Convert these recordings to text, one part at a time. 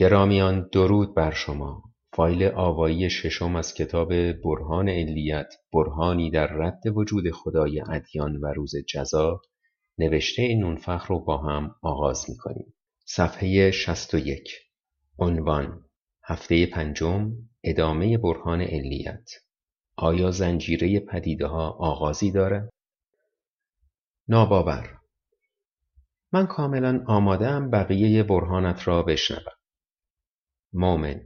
گرامیان درود بر شما. فایل آوایی ششم از کتاب برهان علیت برهانی در رد وجود خدای ادیان و روز جزا نوشته نونفخ رو با هم آغاز می‌کنیم. صفحه 61 عنوان هفته پنجم ادامه برهان علیت. آیا زنجیره پدیده ها آغازی داره؟ ناباور. من کاملا آماده ام بقیه برهانت را بشنوم. مؤمن.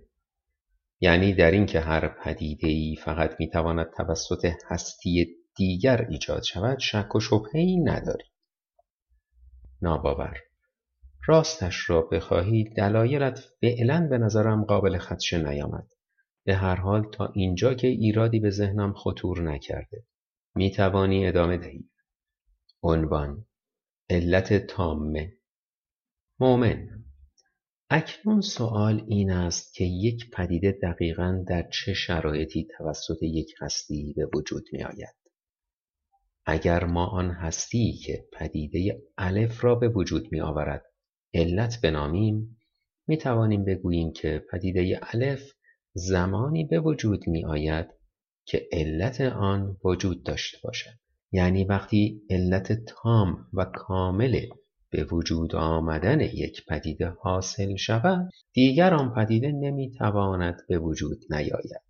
یعنی در اینکه هر پدیده ای فقط می‌تواند توسط هستی دیگر ایجاد شود شک و شبهه ای نداری. ناباور. راستش را بخواهی دلایلت فعلا به نظرم قابل خدشه نیامد. به هر حال تا اینجا که ایرادی به ذهنم خطور نکرده می توانی ادامه دهی. عنوان علت تامه. مؤمن. اکنون سوال این است که یک پدیده دقیقا در چه شرایطی توسط یک هستی به وجود می آید. اگر ما آن هستی که پدیده الف را به وجود می آورد علت بنامیم می توانیم بگوییم که پدیده الف زمانی به وجود می آید که علت آن وجود داشته باشد یعنی وقتی علت تام و کامل به وجود آمدن یک پدیده حاصل شود دیگر آن پدیده نمی‌تواند به وجود نیاید.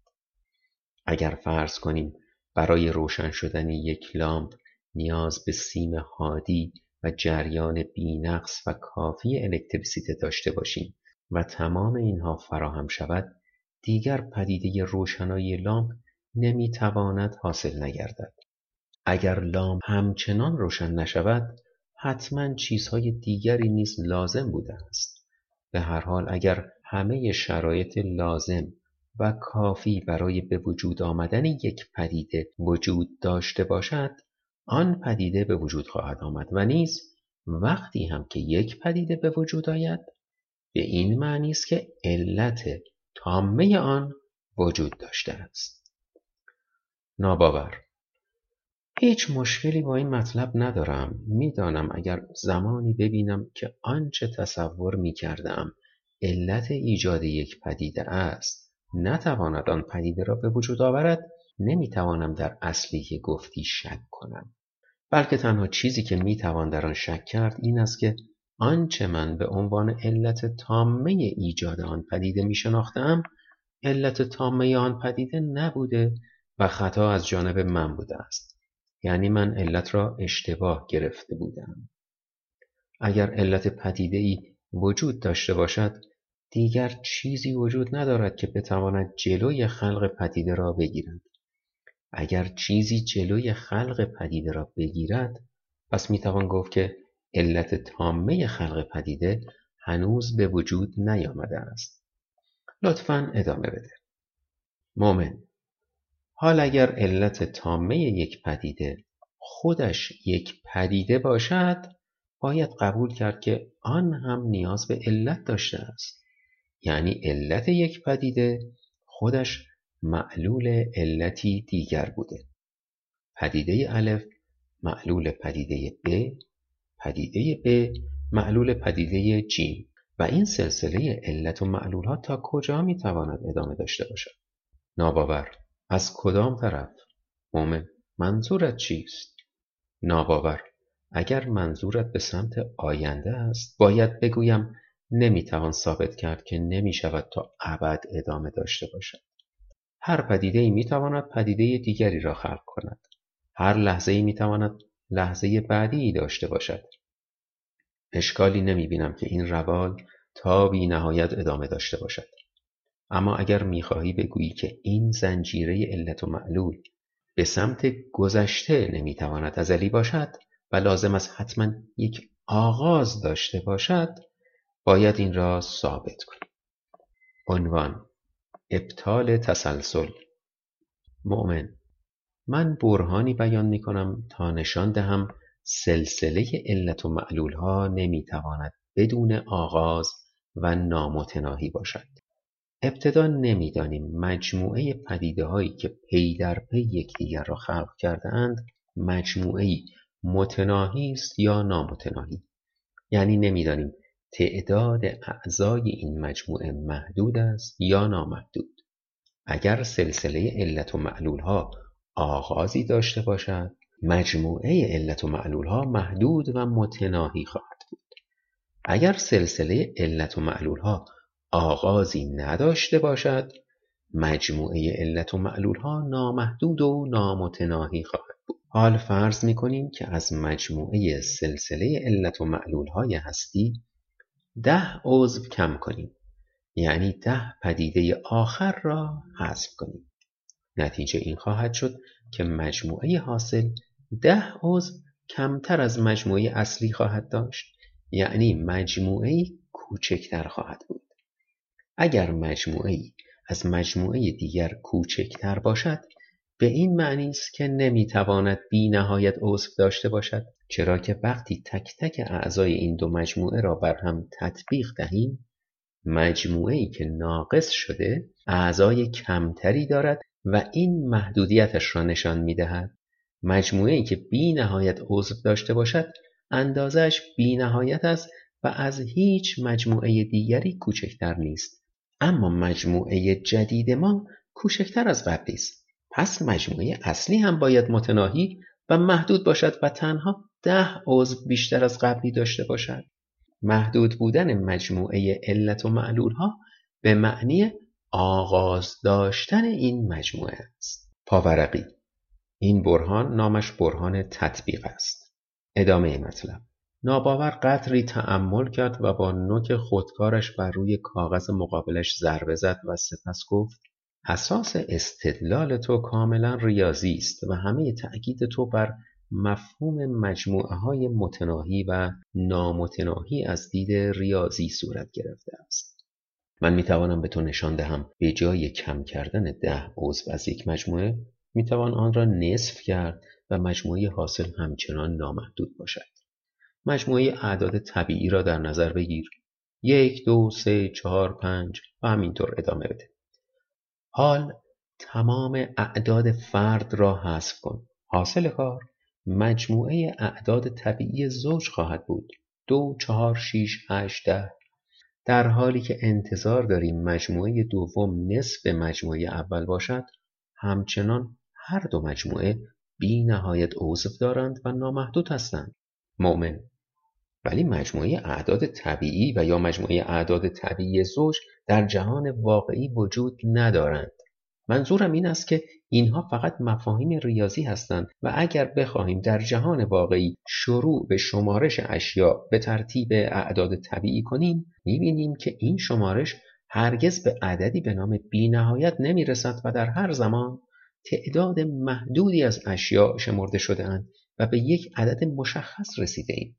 اگر فرض کنیم برای روشن شدن یک لامپ نیاز به سیم هادی و جریان بینقص و کافی الکتریسیته داشته باشیم و تمام اینها فراهم شود دیگر پدیده روشنایی لامپ نمی‌تواند حاصل نگردد. اگر لامپ همچنان روشن نشود حتما چیزهای دیگری نیز لازم بوده است. به هر حال اگر همه شرایط لازم و کافی برای به وجود آمدن یک پدیده وجود داشته باشد آن پدیده به وجود خواهد آمد و نیز وقتی هم که یک پدیده به وجود آید به این معنی است که علت تامه آن وجود داشته است. ناباور. هیچ مشکلی با این مطلب ندارم. می‌دانم اگر زمانی ببینم که آنچه تصور می کردم علت ایجاد یک پدیده است نتواند آن پدیده را به وجود آورد نمی‌توانم در اصلی که گفتی شک کنم. بلکه تنها چیزی که می‌توان در آن شک کرد این است که آنچه من به عنوان علت تامه ایجاد آن پدیده می شناختم علت تامه آن پدیده نبوده و خطا از جانب من بوده است. یعنی من علت را اشتباه گرفته بودم. اگر علت پدیده ای وجود داشته باشد دیگر چیزی وجود ندارد که بتواند جلوی خلق پدیده را بگیرد. اگر چیزی جلوی خلق پدیده را بگیرد پس می‌توان گفت که علت تامه خلق پدیده هنوز به وجود نیامده است. لطفا ادامه بده. مومن حال اگر علت تامه یک پدیده خودش یک پدیده باشد باید قبول کرد که آن هم نیاز به علت داشته است. یعنی علت یک پدیده خودش معلول علتی دیگر بوده. پدیده الف معلول پدیده ب پدیده ب معلول پدیده جیم و این سلسله علت و معلول ها تا کجا می تواند ادامه داشته باشد؟ ناباور. از کدام طرف؟ مومن منظورت چیست؟ ناباور. اگر منظورت به سمت آینده است باید بگویم نمی‌توان ثابت کرد که نمی‌شود تا ابد ادامه داشته باشد. هر پدیده ای می‌تواند پدیده دیگری را خلق کند. هر لحظه ای می‌تواند لحظه بعدی داشته باشد. اشکالی نمی بینم که این روال تا بی نهایت ادامه داشته باشد. اما اگر می‌خواهی بگویی که این زنجیره علت و معلول به سمت گذشته نمی‌تواند ازلی باشد و لازم است حتما یک آغاز داشته باشد باید این را ثابت کنیم عنوان ابطال تسلسل. مؤمن من برهانی بیان می کنم تا نشان دهم سلسله علت و معلول ها نمی بدون آغاز و نامتناهی باشد. ابتدا نمی‌دانیم مجموعه هایی که پی در پی یکدیگر را خلق کردهاند مجموعهای متناهی است یا نامتناهی. یعنی نمی‌دانیم تعداد اعضای این مجموعه محدود است یا نامحدود. اگر سلسله علت و معلول ها آغازی داشته باشد مجموعه علت و معلول ها محدود و متناهی خواهد بود. اگر سلسله علت و معلول ها آغازی نداشته باشد مجموعه علت و معلول ها نامحدود و نامتناهی خواهد بود. حال فرض می کنیم که از مجموعه سلسله علت و معلول های هستی ده عضو کم کنیم یعنی ده پدیده آخر را حذف کنیم. نتیجه این خواهد شد که مجموعه حاصل ده عضو کمتر از مجموعه اصلی خواهد داشت یعنی مجموعه کوچکتر خواهد بود. اگر مجموعه از مجموعه دیگر کوچکتر باشد به این معنی است که نمی‌تواند بی نهایت عضو داشته باشد چرا که وقتی تک تک اعضای این دو مجموعه را بر هم تطبیق دهیم مجموعه ای که ناقص شده اعضای کمتری دارد و این محدودیتش را نشان می دهد. مجموعه ای که بی نهایت عضو داشته باشد اندازش بی نهایت است و از هیچ مجموعه دیگری کوچکتر نیست. اما مجموعه جدید ما کوچکتر از قبلی است. پس مجموعه اصلی هم باید متناهی و محدود باشد و تنها ده عضو بیشتر از قبلی داشته باشد. محدود بودن مجموعه علت و معلول ها به معنی آغاز داشتن این مجموعه است. پاورقی این برهان نامش برهان تطبیق است. ادامه مطلب ناباور قطری تعمل کرد و با نوک خودکارش بر روی کاغذ مقابلش ضربه زد و سپس گفت اساس استدلال تو کاملا ریاضی است و همه تأکید تو بر مفهوم مجموعه های متناهی و نامتناهی از دید ریاضی صورت گرفته است. من می توانم به تو نشان دهم به جای کم کردن ده عضو از یک مجموعه می توان آن را نصف کرد و مجموعه حاصل همچنان نامحدود باشد. مجموعه اعداد طبیعی را در نظر بگیر. یک، دو، سه، چهار، پنج و همینطور ادامه بده. حال تمام اعداد فرد را حذف کن. حاصل کار مجموعه اعداد طبیعی زوج خواهد بود دو چهار شیش هشت ده در حالی که انتظار داریم مجموعه دوم نصف مجموعه اول باشد همچنان هر دو مجموعه بی نهایت عضو دارند و نامحدود هستند مؤمن ولی مجموعه اعداد طبیعی و یا مجموعه اعداد طبیعی زوج در جهان واقعی وجود ندارند منظورم این است که اینها فقط مفاهیم ریاضی هستند و اگر بخواهیم در جهان واقعی شروع به شمارش اشیا به ترتیب اعداد طبیعی کنیم می‌بینیم که این شمارش هرگز به عددی به نام بینهایت نمی‌رسد و در هر زمان تعداد محدودی از اشیا شمرده شدهاند و به یک عدد مشخص رسیده ایم.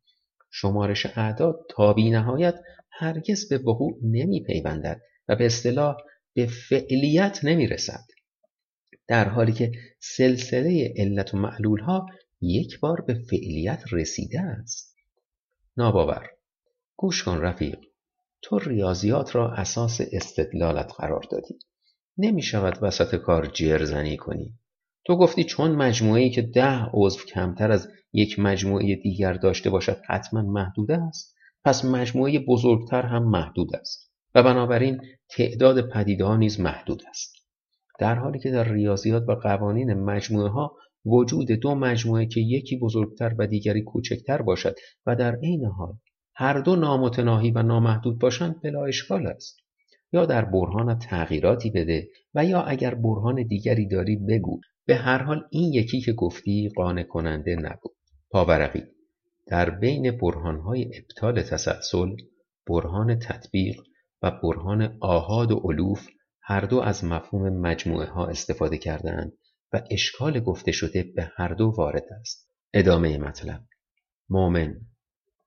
شمارش اعداد تا بینهایت هرگز به وقوع نمی پیوندد و به اصطلاح به فعلیت نمی رسد. در حالی که سلسله علت و معلول ها یک بار به فعلیت رسیده است. ناباور گوش کن رفیق تو ریاضیات را اساس استدلالت قرار دادی. نمی شود وسط کار جرزنی کنی. تو گفتی چون مجموعه ای که ده عضو کمتر از یک مجموعه دیگر داشته باشد حتما محدود است. پس مجموعه بزرگتر هم محدود است. و بنابراین تعداد پدیده ها نیز محدود است. در حالی که در ریاضیات و قوانین مجموعه ها وجود دو مجموعه که یکی بزرگتر و دیگری کوچکتر باشد و در عین حال هر دو نامتناهی و نامحدود باشند بلا اشکال است. یا در برهان تغییراتی بده و یا اگر برهان دیگری داری بگو. به هر حال این یکی که گفتی قانع کننده نبود. پاورقی. در بین برهانهای ابطال تسلسل برهان تطبیق و برهان آهاد و علوف هر دو از مفهوم مجموعه ها استفاده کردند و اشکال گفته شده به هر دو وارد است. ادامه مطلب. مؤمن.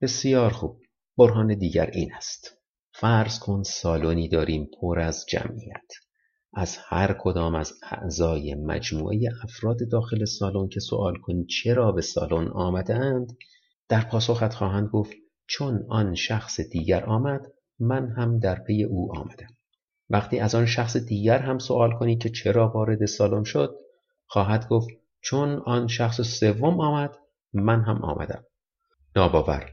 بسیار خوب. برهان دیگر این است. فرض کن سالونی داریم پر از جمعیت. از هر کدام از اعضای مجموعه افراد داخل سالن که سوال کنی چرا به سالن آمدند در پاسخت خواهند گفت چون آن شخص دیگر آمد من هم در پی او آمدم. وقتی از آن شخص دیگر هم سوال کنی که چرا وارد سالن شد خواهد گفت چون آن شخص سوم آمد من هم آمدم. ناباور.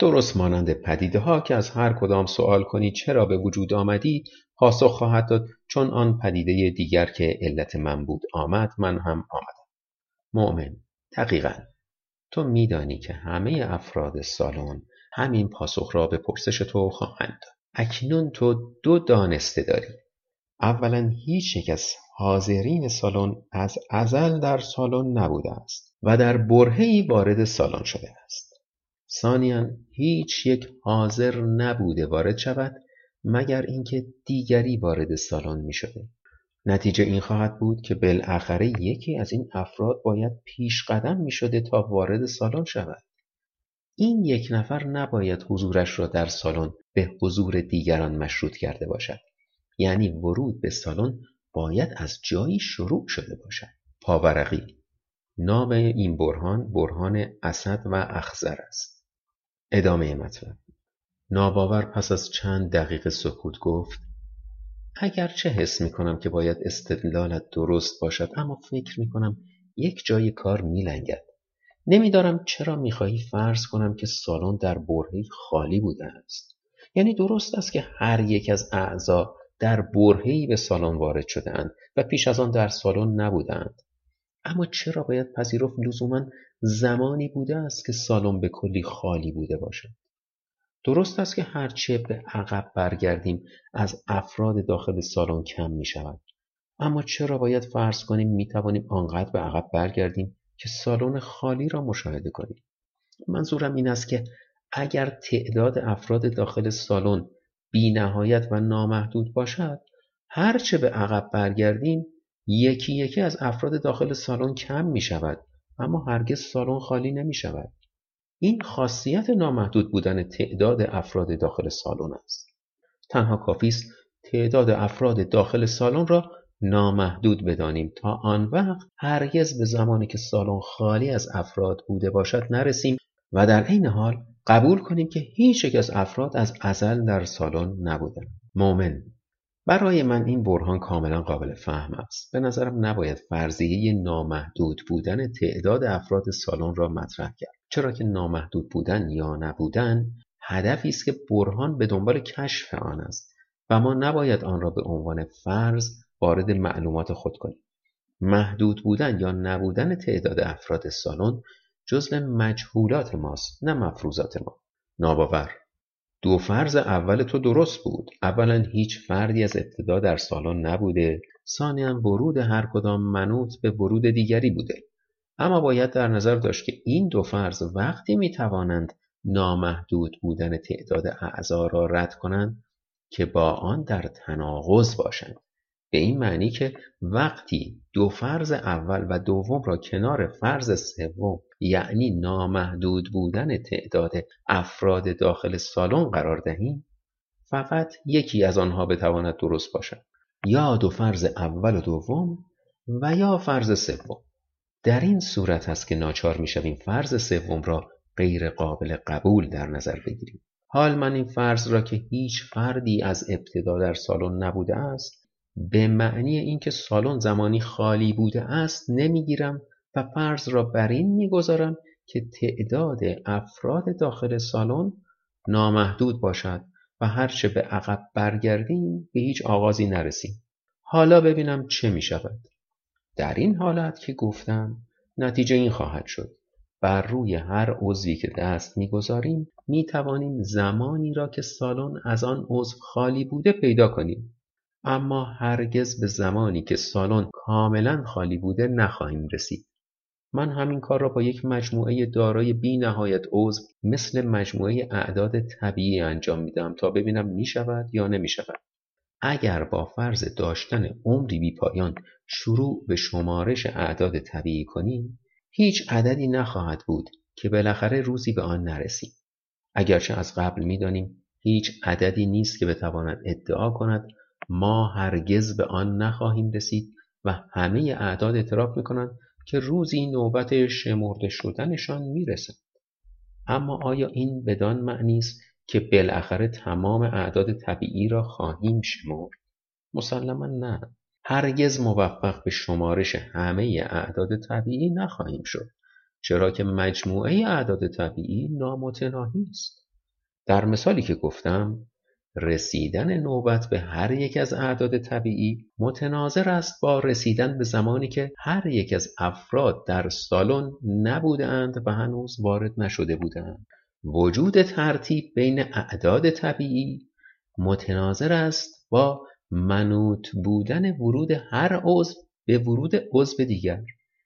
درست مانند پدیده ها که از هر کدام سوال کنی چرا به وجود آمدی پاسخ خواهد داد. چون آن پدیده دیگر که علت من بود آمد من هم آمدم. مؤمن دقیقا. تو میدانی که همه افراد سالن همین پاسخ را به پرسش تو خواهند داد. اکنون تو دو دانسته داری. اولا هیچ یک از حاضرین سالن از ازل در سالن نبوده است و در برهی وارد سالن شده است. ثانیا هیچ یک حاضر نبوده وارد شود مگر اینکه دیگری وارد سالن می شده. نتیجه این خواهد بود که بالاخره یکی از این افراد باید پیش قدم می شده تا وارد سالن شود. این یک نفر نباید حضورش را در سالن به حضور دیگران مشروط کرده باشد. یعنی ورود به سالن باید از جایی شروع شده باشد. پاورقی نام این برهان برهان اسد و اخزر است. ادامه مطلب ناباور پس از چند دقیقه سکوت گفت اگرچه حس می کنم که باید استدلالت درست باشد اما فکر می کنم یک جای کار می لنگد. نمیدارم چرا می‌خواهی فرض کنم که سالن در برهی خالی بوده است. یعنی درست است که هر یک از اعضا در برهی به سالن وارد شده اند و پیش از آن در سالن نبودند. اما چرا باید پذیرفت لزوما زمانی بوده است که سالن به کلی خالی بوده باشد؟ درست است که هرچه به عقب برگردیم از افراد داخل سالن کم می شود. اما چرا باید فرض کنیم می توانیم آنقدر به عقب برگردیم که سالن خالی را مشاهده کنیم؟ منظورم این است که اگر تعداد افراد داخل سالن بی نهایت و نامحدود باشد هرچه به عقب برگردیم یکی یکی از افراد داخل سالن کم می شود اما هرگز سالن خالی نمی شود. این خاصیت نامحدود بودن تعداد افراد داخل سالن است. تنها کافی است تعداد افراد داخل سالن را نامحدود بدانیم تا آن وقت هرگز به زمانی که سالن خالی از افراد بوده باشد نرسیم و در عین حال قبول کنیم که هیچ یک از افراد از ازل در سالن نبودند. مؤمن برای من این برهان کاملا قابل فهم است. به نظرم نباید فرضیه نامحدود بودن تعداد افراد سالن را مطرح کرد. چرا که نامحدود بودن یا نبودن هدفی است که برهان به دنبال کشف آن است و ما نباید آن را به عنوان فرض وارد معلومات خود کنیم. محدود بودن یا نبودن تعداد افراد سالن جزء مجهولات ماست نه مفروضات ما. ناباور دو فرض اول تو درست بود. اولا هیچ فردی از ابتدا در سالن نبوده. ثانیا ورود هر کدام منوط به ورود دیگری بوده. اما باید در نظر داشت که این دو فرض وقتی می توانند نامحدود بودن تعداد اعضا را رد کنند که با آن در تناقض باشند. به این معنی که وقتی دو فرض اول و دوم را کنار فرض سوم یعنی نامحدود بودن تعداد افراد داخل سالن قرار دهیم فقط یکی از آنها بتواند درست باشد. یا دو فرض اول و دوم و یا فرض سوم. در این صورت است که ناچار می‌شویم فرض سوم را غیر قابل قبول در نظر بگیریم. حال من این فرض را که هیچ فردی از ابتدا در سالن نبوده است به معنی اینکه سالن زمانی خالی بوده است نمی‌گیرم و فرض را بر این می‌گذارم که تعداد افراد داخل سالن نامحدود باشد و هرچه به عقب برگردیم به هیچ آغازی نرسیم. حالا ببینم چه می شود در این حالت که گفتم نتیجه این خواهد شد. بر روی هر عضوی که دست می‌گذاریم می توانیم زمانی را که سالن از آن عضو خالی بوده پیدا کنیم. اما هرگز به زمانی که سالن کاملا خالی بوده نخواهیم رسید من همین کار را با یک مجموعه دارای بی نهایت عضو مثل مجموعه اعداد طبیعی انجام میدم تا ببینم می شود یا نمی شود. اگر با فرض داشتن عمری بی پایان شروع به شمارش اعداد طبیعی کنیم هیچ عددی نخواهد بود که بالاخره روزی به آن نرسیم. اگرچه از قبل می‌دانیم هیچ عددی نیست که بتواند ادعا کند ما هرگز به آن نخواهیم رسید و همه اعداد اعتراف می‌کنند که روزی نوبت شمرده شدنشان می‌رسد. اما آیا این بدان معنی است که بالاخره تمام اعداد طبیعی را خواهیم شمرد؟ مسلما نه. هرگز موفق به شمارش همه اعداد طبیعی نخواهیم شد چرا که مجموعه اعداد طبیعی نامتناهی است. در مثالی که گفتم رسیدن نوبت به هر یک از اعداد طبیعی متناظر است با رسیدن به زمانی که هر یک از افراد در سالن نبودند و هنوز وارد نشده بودند وجود ترتیب بین اعداد طبیعی متناظر است با منوط بودن ورود هر عضو به ورود عضو دیگر.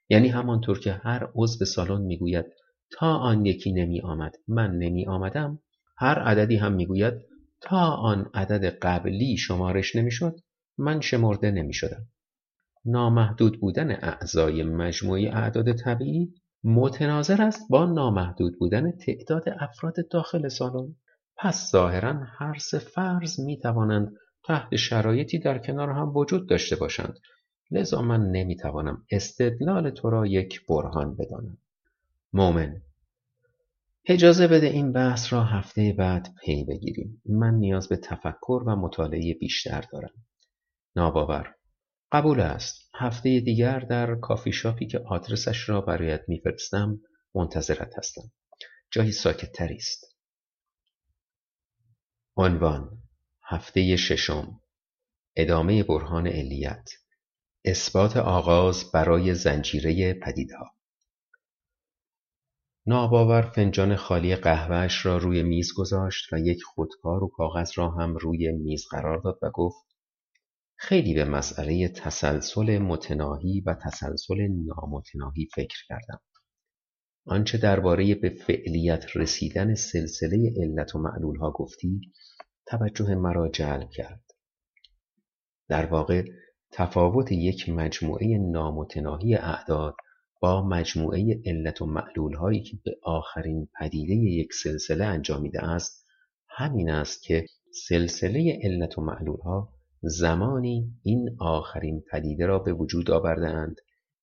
یعنی همانطور که هر عضو سالن می‌گوید تا آن یکی نمی آمد من نمی آمدم هر عددی هم می‌گوید تا آن عدد قبلی شمارش نمی‌شد من شمرده نمی شدم. نامحدود بودن اعضای مجموعه اعداد طبیعی متناظر است با نامحدود بودن تعداد افراد داخل سالن. پس ظاهرا هر سه فرض می توانند تحت شرایطی در کنار هم وجود داشته باشند. لذا من نمی توانم استدلال تو را یک برهان بدانم. مومن اجازه بده این بحث را هفته بعد پی بگیریم. من نیاز به تفکر و مطالعه بیشتر دارم. ناباور. قبول است. هفته دیگر در کافی شاپی که آدرسش را برایت میفرستم منتظرت هستم. جایی ساکتتری است. عنوان هفته ششم. ادامه برهان علیت. اثبات آغاز برای زنجیره پدیدها ناباور فنجان خالی قهوهش را روی میز گذاشت و یک خودکار و کاغذ را هم روی میز قرار داد و گفت خیلی به مسئله تسلسل متناهی و تسلسل نامتناهی فکر کردم. آنچه درباره به فعلیت رسیدن سلسله علت و معلولها گفتی توجه مرا جلب کرد. در واقع تفاوت یک مجموعه نامتناهی اعداد با مجموعه علت و معلول هایی که به آخرین پدیده یک سلسله انجامیده است همین است که سلسله علت و معلول ها زمانی این آخرین پدیده را به وجود آوردهاند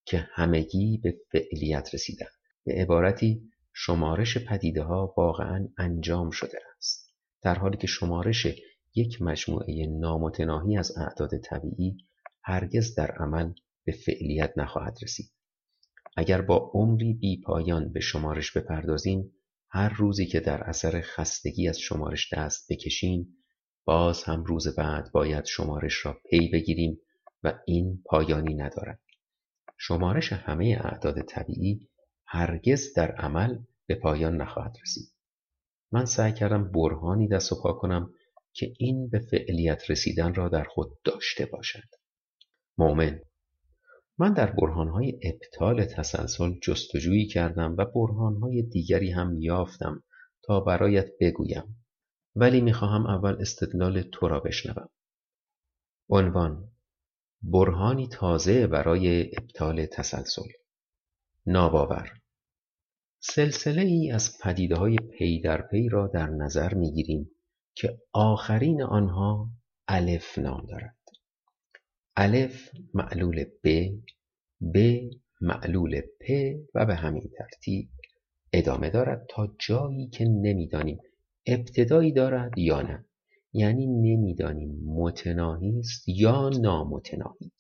که همگی به فعلیت رسیدند. به عبارتی شمارش پدیده ها واقعا انجام شده است. در حالی که شمارش یک مجموعه نامتناهی از اعداد طبیعی هرگز در عمل به فعلیت نخواهد رسید. اگر با عمری بی پایان به شمارش بپردازیم هر روزی که در اثر خستگی از شمارش دست بکشیم باز هم روز بعد باید شمارش را پی بگیریم و این پایانی ندارد. شمارش همه اعداد طبیعی هرگز در عمل به پایان نخواهد رسید. من سعی کردم برهانی دست و پا کنم که این به فعلیت رسیدن را در خود داشته باشد. مؤمن من در برهانهای ابطال تسلسل جستجویی کردم و برهانهای دیگری هم یافتم تا برایت بگویم. ولی می‌خواهم اول استدلال تو را بشنوم. عنوان برهانی تازه برای ابطال تسلسل. ناباور سلسله ای از پدیده های پی در پی را در نظر می‌گیریم که آخرین آنها الف نام دارد الف معلول ب ب معلول پ و به همین ترتیب ادامه دارد تا جایی که نمی‌دانیم ابتدایی دارد یا نه. یعنی نمی‌دانیم متناهی است یا نامتناهی.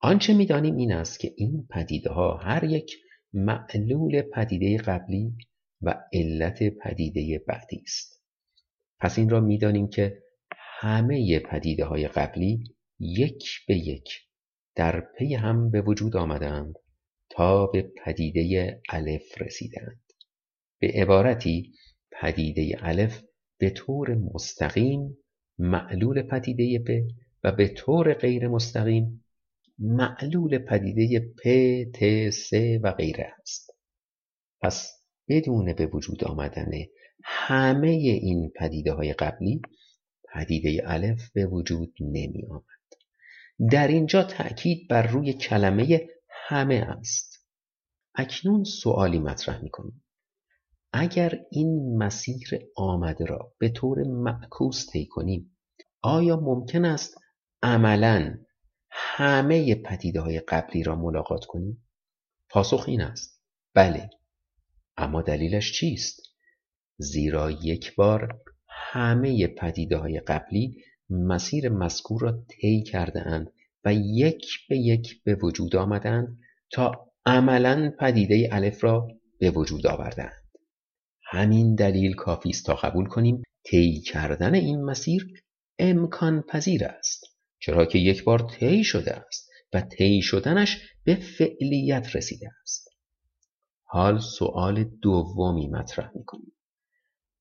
آنچه می‌دانیم این است که این پدیده ها هر یک معلول پدیده قبلی و علت پدیده بعدی است. پس این را می‌دانیم که همه پدیده های قبلی یک به یک در پی هم به وجود آمدند تا به پدیده الف رسیدند. به عبارتی پدیده الف به طور مستقیم معلول پدیده پ و به طور غیر مستقیم معلول پدیده پ ت س و غیره است. پس بدون به وجود آمدن همه این پدیده های قبلی پدیده الف به وجود نمی آمد در اینجا تأکید بر روی کلمه همه است اکنون سوالی مطرح می کنیم اگر این مسیر آمده را به طور معکوس طی کنیم آیا ممکن است عملا همه پدیده های قبلی را ملاقات کنیم؟ پاسخ این است بله اما دلیلش چیست؟ زیرا یک بار همه پدیده های قبلی مسیر مذکور را طی کرده اند و یک به یک به وجود آمدند تا عملا پدیده الف را به وجود آوردند همین دلیل کافی است تا قبول کنیم طی کردن این مسیر امکان پذیر است چرا که یک بار طی شده است و طی شدنش به فعلیت رسیده است. حال سؤال دومی مطرح می‌کنیم.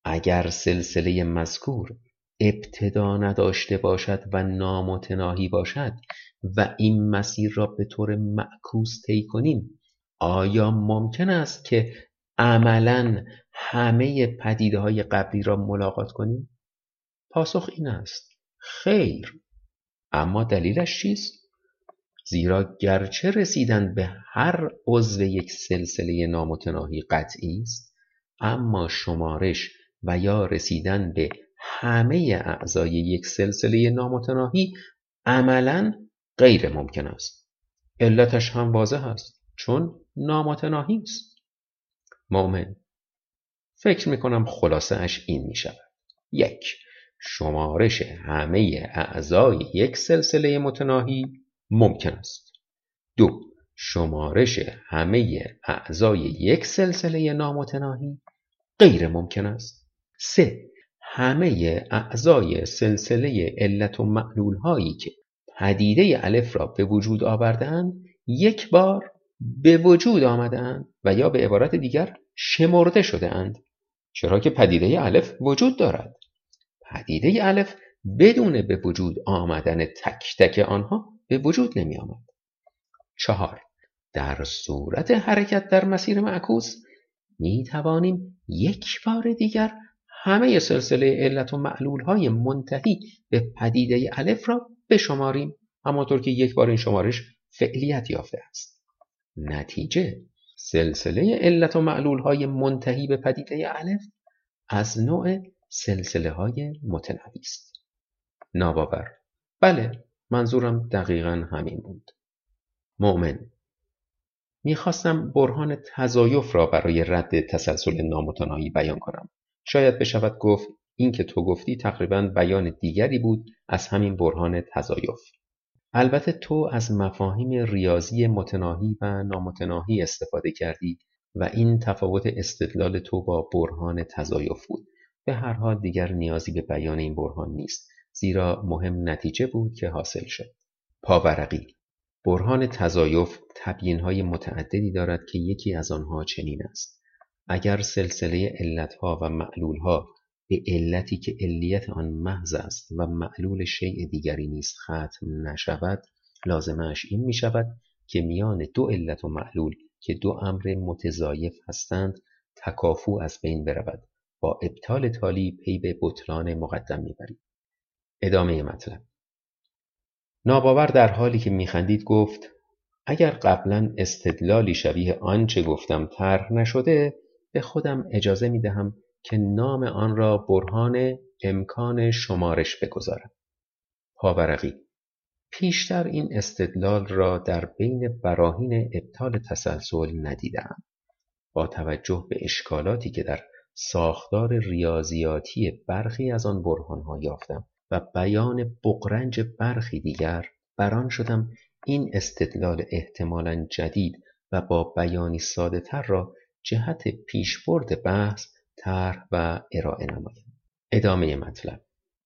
اگر سلسله مذکور ابتدا نداشته باشد و نامتناهی باشد و این مسیر را به طور معکوس طی کنیم آیا ممکن است که عملا همه پدیده های قبلی را ملاقات کنیم؟ پاسخ این است خیر اما دلیلش چیست؟ زیرا گرچه رسیدن به هر عضو یک سلسله نامتناهی قطعی است اما شمارش و یا رسیدن به همه اعضای یک سلسله نامتناهی عملا غیر ممکن است. علتش هم واضح است چون نامتناهی است. مؤمن فکر می‌کنم خلاصه اش این می شود یک شمارش همه اعضای یک سلسله متناهی ممکن است. دو شمارش همه اعضای یک سلسله نامتناهی غیر ممکن است. سه همه اعضای سلسله علت و معلول هایی که پدیده الف را به وجود آوردهاند یک بار به وجود آمدهاند و یا به عبارت دیگر شمرده شده اند چرا که پدیده الف وجود دارد پدیده الف بدون به وجود آمدن تک تک آنها به وجود نمی آمد. چهار در صورت حرکت در مسیر معکوس می توانیم یک بار دیگر همه سلسله علت و معلول های منتهی به پدیده الف را بشماریم. همانطور که یک بار این شمارش فعلیت یافته است. نتیجه سلسله علت و معلول های منتهی به پدیده الف از نوع سلسله های متنوی است. ناباور. بله منظورم دقیقا همین بود. مؤمن می‌خواستم برهان تزایف را برای رد تسلسل نامتناهی بیان کنم. شاید بشود گفت این که تو گفتی تقریبا بیان دیگری بود از همین برهان تزایف البته تو از مفاهیم ریاضی متناهی و نامتناهی استفاده کردی و این تفاوت استدلال تو با برهان تزایف بود. به هر حال دیگر نیازی به بیان این برهان نیست زیرا مهم نتیجه بود که حاصل شد. پاورقی برهان تزایف های متعددی دارد که یکی از آنها چنین است. اگر سلسله علتها و معلولها به علتی که علیت آن محض است و معلول شیء دیگری نیست ختم نشود لازمش این می شود که میان دو علت و معلول که دو امر متضایف هستند تکافو از بین برود. با ابطال تالی پی به بطلان مقدم می‌برید ادامه مطلب. ناباور در حالی که میخندید گفت اگر قبلا استدلالی شبیه آنچه گفتم طرح نشده به خودم اجازه می‌دهم که نام آن را برهان امکان شمارش بگذارم. پاورقی پیشتر این استدلال را در بین براهین ابطال تسلسل ندیدم. با توجه به اشکالاتی که در ساختار ریاضیاتی برخی از آن برهانها یافتم و بیان بقرنج برخی دیگر بران شدم این استدلال احتمالا جدید و با بیانی ساده تر را جهت پیشبرد بحث طرح و ارائه نمایم. ادامه مطلب.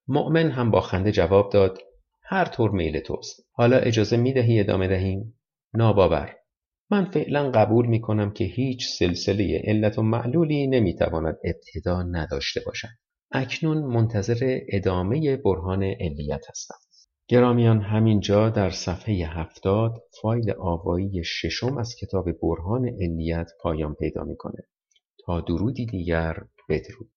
مؤمن هم با خنده جواب داد هر طور میل توست. حالا اجازه می دهی ادامه دهیم؟ ناباور. من فعلا قبول می کنم که هیچ سلسله علت و معلولی نمی تواند ابتدا نداشته باشد. اکنون منتظر ادامه برهان علیت هستم. گرامیان همینجا در صفحه هفتاد فایل آوایی ششم از کتاب برهان علیت پایان پیدا می‌کنه. تا درودی دیگر بدرود.